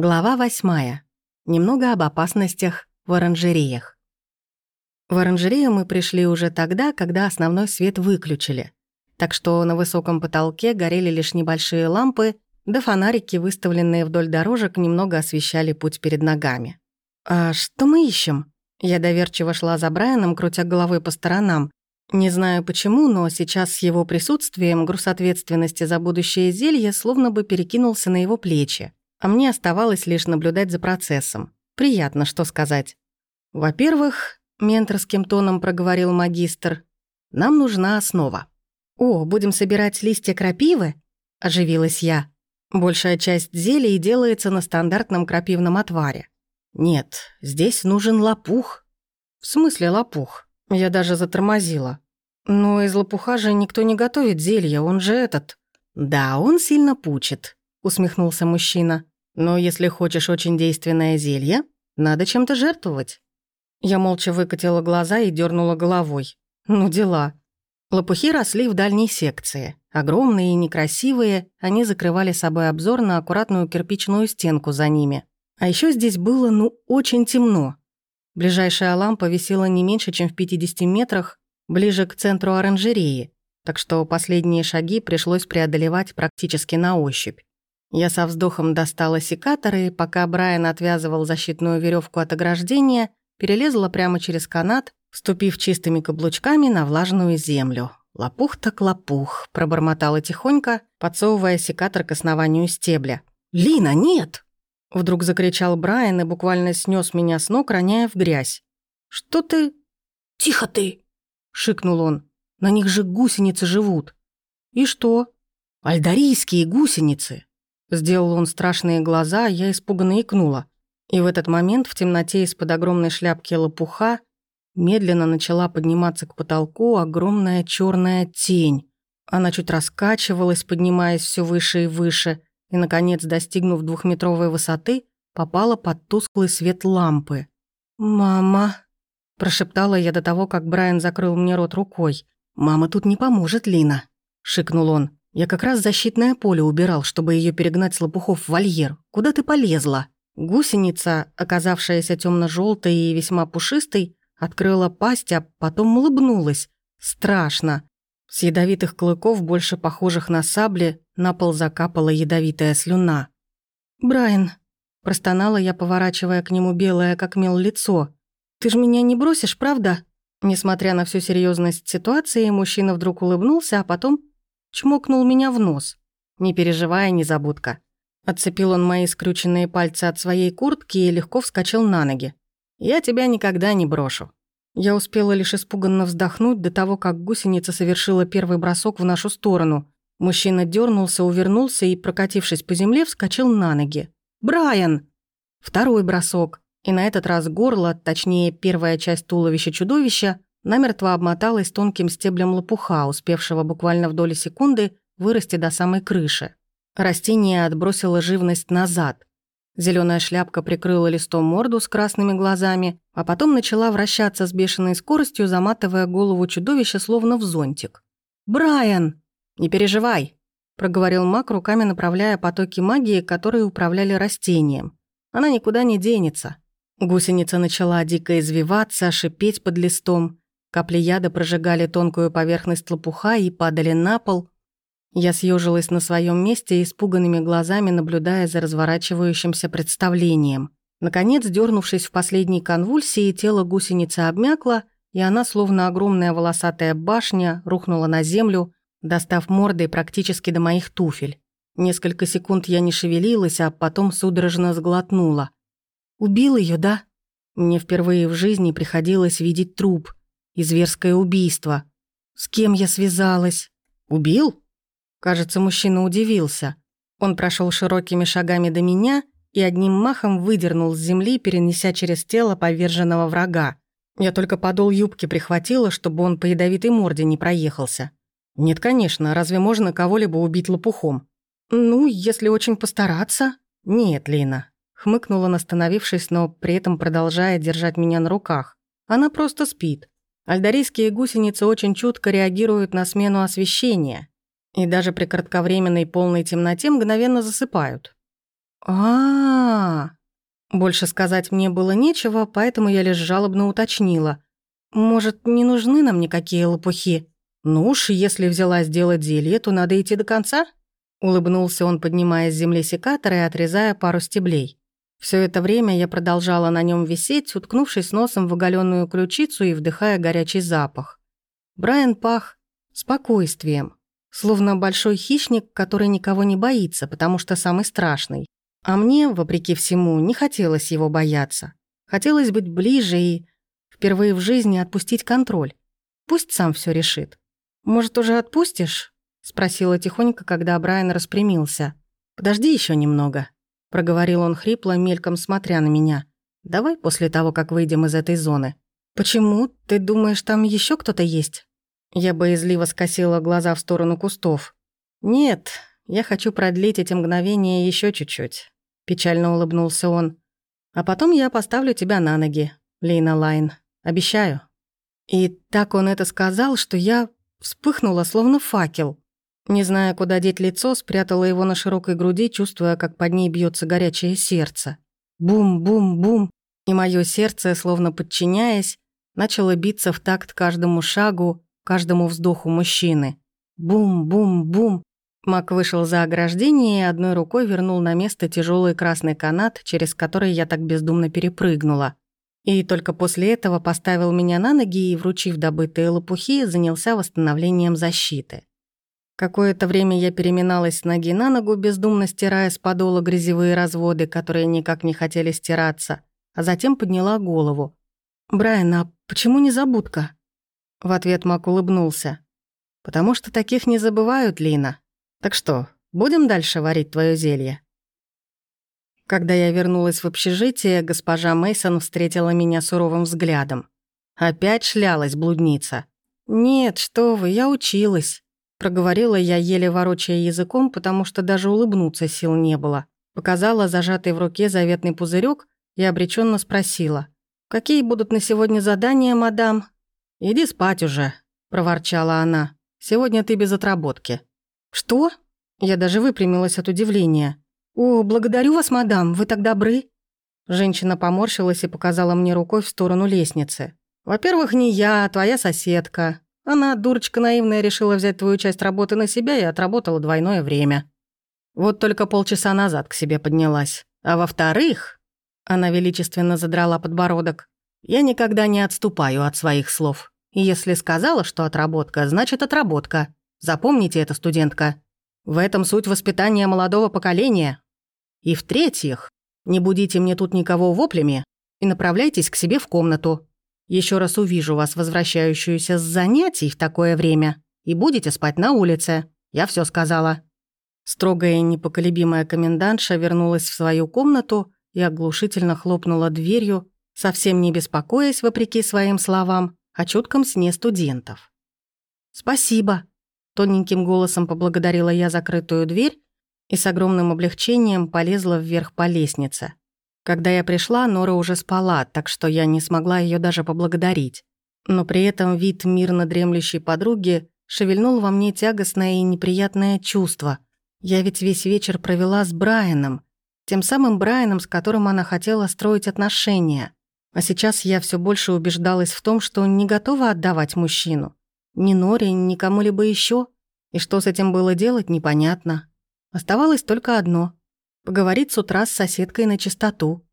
Глава восьмая. Немного об опасностях в оранжереях. В оранжерею мы пришли уже тогда, когда основной свет выключили. Так что на высоком потолке горели лишь небольшие лампы, да фонарики, выставленные вдоль дорожек, немного освещали путь перед ногами. «А что мы ищем?» Я доверчиво шла за Брайаном, крутя головой по сторонам. Не знаю почему, но сейчас с его присутствием груз ответственности за будущее зелье словно бы перекинулся на его плечи а мне оставалось лишь наблюдать за процессом. Приятно, что сказать. Во-первых, менторским тоном проговорил магистр, нам нужна основа. «О, будем собирать листья крапивы?» – оживилась я. Большая часть зелий делается на стандартном крапивном отваре. Нет, здесь нужен лопух. В смысле лопух? Я даже затормозила. Но из лопуха же никто не готовит зелье, он же этот. Да, он сильно пучит, усмехнулся мужчина. Но если хочешь очень действенное зелье, надо чем-то жертвовать. Я молча выкатила глаза и дернула головой. Ну дела. Лопухи росли в дальней секции. Огромные и некрасивые, они закрывали собой обзор на аккуратную кирпичную стенку за ними. А еще здесь было, ну, очень темно. Ближайшая лампа висела не меньше, чем в 50 метрах, ближе к центру оранжереи, так что последние шаги пришлось преодолевать практически на ощупь. Я со вздохом достала секатор и, пока Брайан отвязывал защитную веревку от ограждения, перелезла прямо через канат, вступив чистыми каблучками на влажную землю. «Лопух так лопух», — пробормотала тихонько, подсовывая секатор к основанию стебля. «Лина, нет!» Вдруг закричал Брайан и буквально снес меня с ног, роняя в грязь. «Что ты...» «Тихо ты!» — шикнул он. «На них же гусеницы живут». «И что?» «Альдарийские гусеницы!» Сделал он страшные глаза, а я испуганно икнула. И в этот момент в темноте из-под огромной шляпки лопуха медленно начала подниматься к потолку огромная черная тень. Она чуть раскачивалась, поднимаясь все выше и выше, и, наконец, достигнув двухметровой высоты, попала под тусклый свет лампы. «Мама», – прошептала я до того, как Брайан закрыл мне рот рукой. «Мама тут не поможет, Лина», – шикнул он. Я как раз защитное поле убирал, чтобы ее перегнать с лопухов в вольер. Куда ты полезла?» Гусеница, оказавшаяся темно желтой и весьма пушистой, открыла пасть, а потом улыбнулась. Страшно. С ядовитых клыков, больше похожих на сабли, на пол закапала ядовитая слюна. «Брайан», – простонала я, поворачивая к нему белое, как мел, лицо. «Ты ж меня не бросишь, правда?» Несмотря на всю серьезность ситуации, мужчина вдруг улыбнулся, а потом чмокнул меня в нос. «Не переживай, незабудка». Отцепил он мои скрюченные пальцы от своей куртки и легко вскочил на ноги. «Я тебя никогда не брошу». Я успела лишь испуганно вздохнуть до того, как гусеница совершила первый бросок в нашу сторону. Мужчина дернулся, увернулся и, прокатившись по земле, вскочил на ноги. «Брайан!» Второй бросок. И на этот раз горло, точнее, первая часть туловища чудовища, намертво обмоталась тонким стеблем лопуха, успевшего буквально в доли секунды вырасти до самой крыши. Растение отбросило живность назад. Зеленая шляпка прикрыла листом морду с красными глазами, а потом начала вращаться с бешеной скоростью, заматывая голову чудовища словно в зонтик. «Брайан!» «Не переживай!» – проговорил маг, руками направляя потоки магии, которые управляли растением. «Она никуда не денется». Гусеница начала дико извиваться, шипеть под листом. Капли яда прожигали тонкую поверхность лопуха и падали на пол. Я съежилась на своем месте, испуганными глазами наблюдая за разворачивающимся представлением. Наконец, дернувшись в последней конвульсии, тело гусеницы обмякло, и она, словно огромная волосатая башня, рухнула на землю, достав мордой практически до моих туфель. Несколько секунд я не шевелилась, а потом судорожно сглотнула. «Убил ее, да?» Мне впервые в жизни приходилось видеть труп – и зверское убийство. С кем я связалась? Убил? Кажется, мужчина удивился. Он прошел широкими шагами до меня и одним махом выдернул с земли, перенеся через тело поверженного врага. Я только подол юбки прихватила, чтобы он по ядовитой морде не проехался. Нет, конечно, разве можно кого-либо убить лопухом? Ну, если очень постараться. Нет, Лина. Хмыкнула, остановившись, но при этом продолжая держать меня на руках. Она просто спит. Альдарийские гусеницы очень чутко реагируют на смену освещения и даже при кратковременной полной темноте мгновенно засыпают. а, -а, -а. Больше сказать мне было нечего, поэтому я лишь жалобно уточнила. «Может, не нужны нам никакие лопухи?» «Ну уж, если взялась делать зелье, то надо идти до конца», Улыбнулся он, поднимая с земли секатор и отрезая пару стеблей. Все это время я продолжала на нем висеть, уткнувшись носом в оголенную ключицу и вдыхая горячий запах. Брайан пах спокойствием, словно большой хищник, который никого не боится, потому что самый страшный. А мне, вопреки всему, не хотелось его бояться. Хотелось быть ближе и впервые в жизни отпустить контроль. Пусть сам все решит. Может, уже отпустишь? Спросила тихонько, когда Брайан распрямился. «Подожди еще немного», — проговорил он хрипло, мельком смотря на меня. «Давай после того, как выйдем из этой зоны». «Почему? Ты думаешь, там еще кто-то есть?» Я боязливо скосила глаза в сторону кустов. «Нет, я хочу продлить эти мгновения еще чуть-чуть», — печально улыбнулся он. «А потом я поставлю тебя на ноги, Лейна Лайн. Обещаю». И так он это сказал, что я вспыхнула, словно факел. Не зная, куда деть лицо, спрятала его на широкой груди, чувствуя, как под ней бьется горячее сердце. Бум-бум-бум. И мое сердце, словно подчиняясь, начало биться в такт каждому шагу, каждому вздоху мужчины. Бум-бум-бум. Мак вышел за ограждение и одной рукой вернул на место тяжелый красный канат, через который я так бездумно перепрыгнула. И только после этого поставил меня на ноги и, вручив добытые лопухи, занялся восстановлением защиты. Какое-то время я переминалась с ноги на ногу, бездумно стирая с подола грязевые разводы, которые никак не хотели стираться, а затем подняла голову. «Брайан, а почему не забудка?» В ответ Мак улыбнулся. «Потому что таких не забывают, Лина. Так что, будем дальше варить твое зелье?» Когда я вернулась в общежитие, госпожа Мейсон встретила меня суровым взглядом. Опять шлялась блудница. «Нет, что вы, я училась». Проговорила я, еле ворочая языком, потому что даже улыбнуться сил не было. Показала зажатый в руке заветный пузырек и обреченно спросила. «Какие будут на сегодня задания, мадам?» «Иди спать уже», – проворчала она. «Сегодня ты без отработки». «Что?» Я даже выпрямилась от удивления. «О, благодарю вас, мадам, вы так добры». Женщина поморщилась и показала мне рукой в сторону лестницы. «Во-первых, не я, а твоя соседка. Она, дурочка наивная, решила взять твою часть работы на себя и отработала двойное время. Вот только полчаса назад к себе поднялась. А во-вторых, она величественно задрала подбородок, я никогда не отступаю от своих слов. И если сказала, что отработка, значит отработка. Запомните это, студентка. В этом суть воспитания молодого поколения. И в-третьих, не будите мне тут никого воплями и направляйтесь к себе в комнату. Еще раз увижу вас, возвращающуюся с занятий в такое время, и будете спать на улице. Я все сказала». Строгая и непоколебимая комендантша вернулась в свою комнату и оглушительно хлопнула дверью, совсем не беспокоясь, вопреки своим словам, о чутком сне студентов. «Спасибо», — тоненьким голосом поблагодарила я закрытую дверь и с огромным облегчением полезла вверх по лестнице. Когда я пришла, Нора уже спала, так что я не смогла ее даже поблагодарить. Но при этом вид мирно дремлющей подруги шевельнул во мне тягостное и неприятное чувство. Я ведь весь вечер провела с Брайаном, тем самым Брайаном, с которым она хотела строить отношения. А сейчас я все больше убеждалась в том, что не готова отдавать мужчину. Ни Норе, ни кому-либо еще. И что с этим было делать, непонятно. Оставалось только одно — Поговорить с утра с соседкой на чистоту.